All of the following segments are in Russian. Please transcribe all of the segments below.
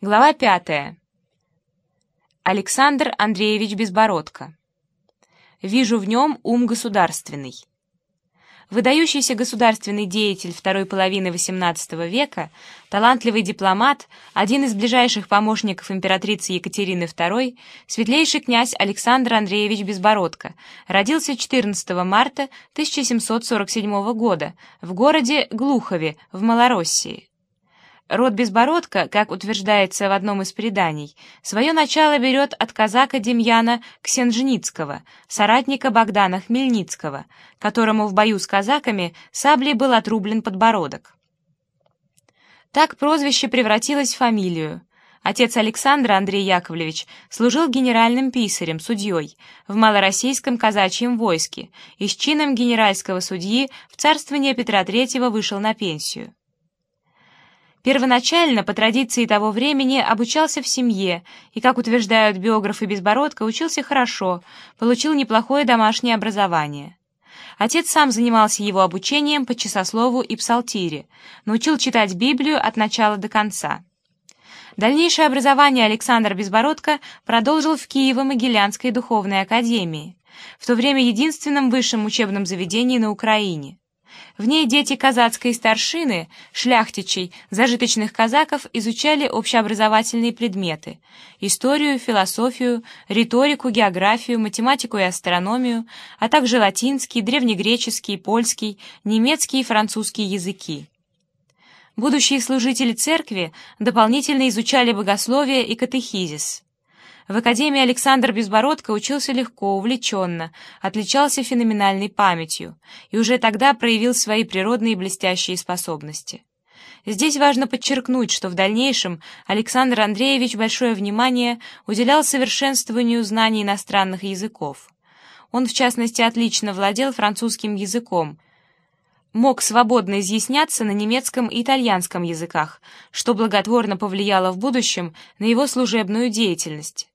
Глава пятая. Александр Андреевич Безбородко. Вижу в нем ум государственный. Выдающийся государственный деятель второй половины XVIII века, талантливый дипломат, один из ближайших помощников императрицы Екатерины II, светлейший князь Александр Андреевич Безбородко, родился 14 марта 1747 года в городе Глухове в Малороссии. Род Безбородко, как утверждается в одном из преданий, свое начало берет от казака Демьяна Ксенжницкого, соратника Богдана Хмельницкого, которому в бою с казаками саблей был отрублен подбородок. Так прозвище превратилось в фамилию. Отец Александра, Андрей Яковлевич, служил генеральным писарем, судьей в малороссийском казачьем войске и с чином генеральского судьи в царствование Петра III вышел на пенсию. Первоначально, по традиции того времени, обучался в семье и, как утверждают биографы Безбородко, учился хорошо, получил неплохое домашнее образование. Отец сам занимался его обучением по часослову и псалтире, научил читать Библию от начала до конца. Дальнейшее образование Александр Безбородко продолжил в Киево-Могилянской духовной академии, в то время единственном высшем учебном заведении на Украине. В ней дети казацкой старшины, шляхтичей, зажиточных казаков изучали общеобразовательные предметы — историю, философию, риторику, географию, математику и астрономию, а также латинский, древнегреческий, польский, немецкий и французский языки. Будущие служители церкви дополнительно изучали богословие и катехизис. В Академии Александр Безбородко учился легко, увлеченно, отличался феноменальной памятью и уже тогда проявил свои природные блестящие способности. Здесь важно подчеркнуть, что в дальнейшем Александр Андреевич большое внимание уделял совершенствованию знаний иностранных языков. Он, в частности, отлично владел французским языком, мог свободно изъясняться на немецком и итальянском языках, что благотворно повлияло в будущем на его служебную деятельность.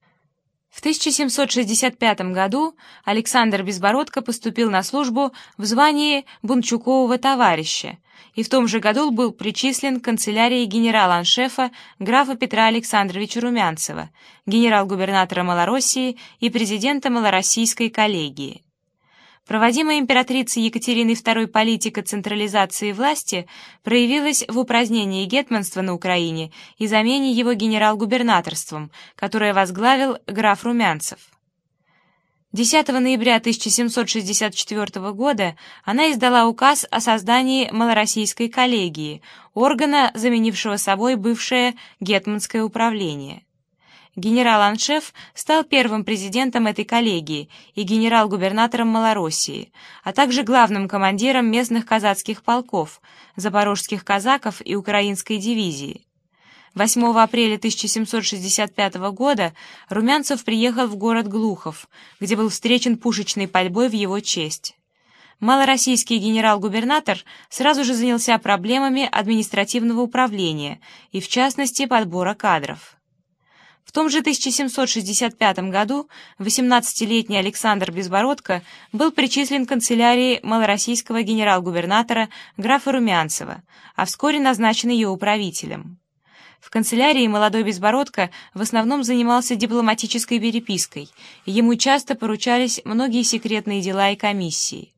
В 1765 году Александр Безбородко поступил на службу в звании Бунчукового товарища и в том же году был причислен к канцелярии генерала-аншефа графа Петра Александровича Румянцева, генерал-губернатора Малороссии и президента Малороссийской коллегии. Проводимая императрицей Екатериной II политика централизации власти проявилась в упразднении гетманства на Украине и замене его генерал-губернаторством, которое возглавил граф Румянцев. 10 ноября 1764 года она издала указ о создании Малороссийской коллегии, органа, заменившего собой бывшее Гетманское управление. Генерал-аншеф стал первым президентом этой коллегии и генерал-губернатором Малороссии, а также главным командиром местных казацких полков, запорожских казаков и украинской дивизии. 8 апреля 1765 года Румянцев приехал в город Глухов, где был встречен пушечной пальбой в его честь. Малороссийский генерал-губернатор сразу же занялся проблемами административного управления и, в частности, подбора кадров. В том же 1765 году 18-летний Александр Безбородко был причислен к канцелярии малороссийского генерал-губернатора графа Румянцева, а вскоре назначен ее управителем. В канцелярии молодой Безбородко в основном занимался дипломатической перепиской, ему часто поручались многие секретные дела и комиссии.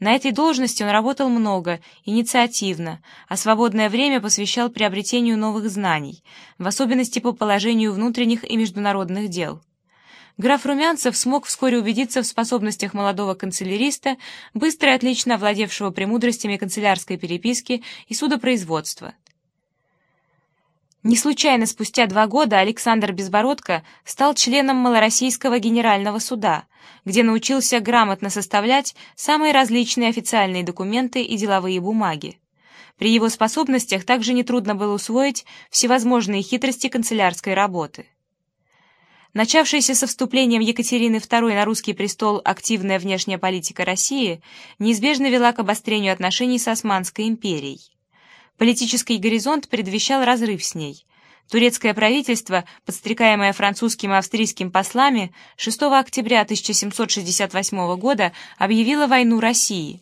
На этой должности он работал много, инициативно, а свободное время посвящал приобретению новых знаний, в особенности по положению внутренних и международных дел. Граф Румянцев смог вскоре убедиться в способностях молодого канцеляриста, быстро и отлично овладевшего премудростями канцелярской переписки и судопроизводства. Не случайно спустя два года Александр Безбородко стал членом Малороссийского генерального суда, где научился грамотно составлять самые различные официальные документы и деловые бумаги. При его способностях также нетрудно было усвоить всевозможные хитрости канцелярской работы. Начавшаяся со вступлением Екатерины II на русский престол активная внешняя политика России неизбежно вела к обострению отношений с Османской империей. Политический горизонт предвещал разрыв с ней. Турецкое правительство, подстрекаемое французским и австрийским послами, 6 октября 1768 года объявило войну России.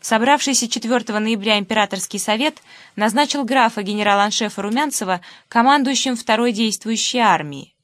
Собравшийся 4 ноября императорский совет назначил графа генерал-аншефа Румянцева командующим второй действующей армии.